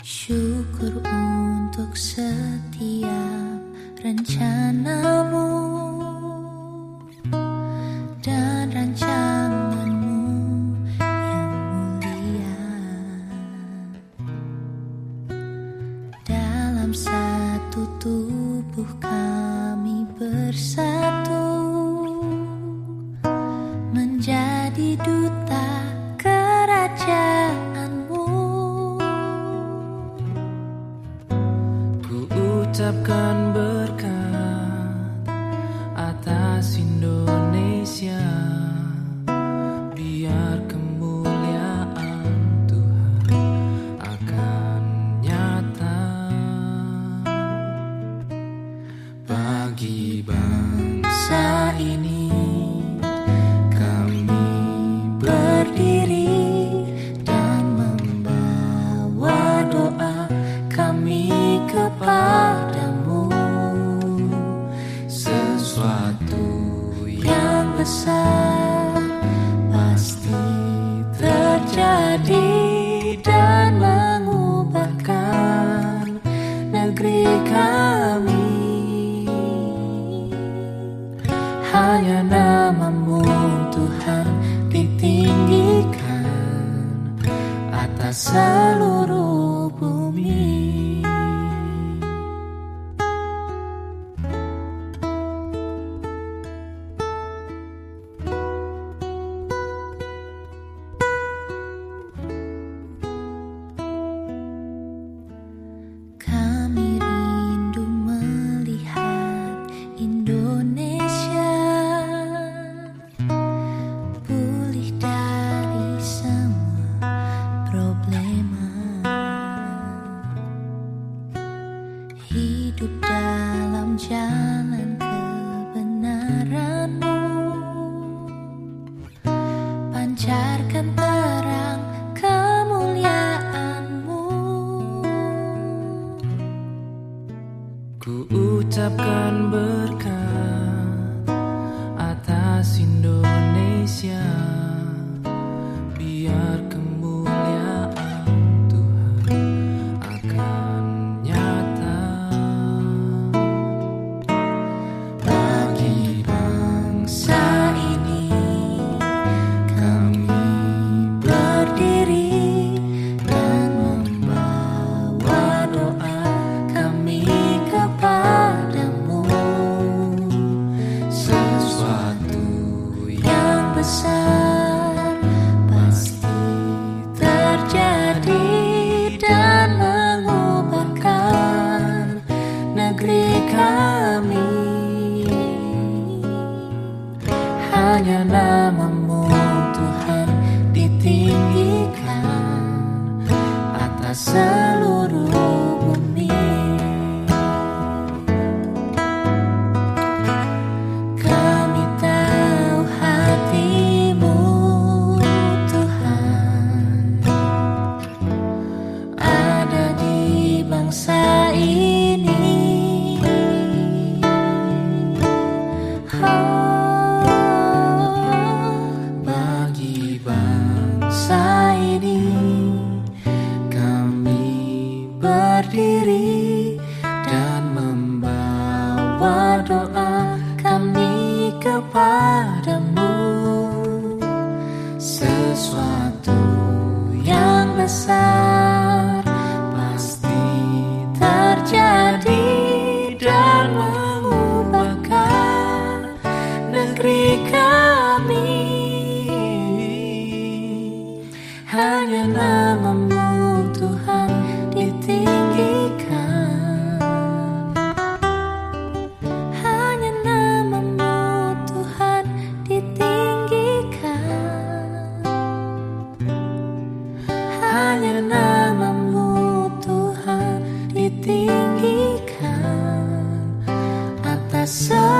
Syukur untuk setiap rencanamu ucapkan berkat atas Indonesia dan mengubahkan negeri kami. Hanya namamu Tuhan ditinggikan atas seluruh Hidup dalam jalan kebenaranmu. Pancarkan terang kemuliaanmu. Ku ucapkan berkat atas Indonesia hanya namamu Tuhan ditinggikan atas seluruh berdiri dan membawa doa kami kepadamu. Sesuatu yang besar namamu Tuhan ditinggikan atas segala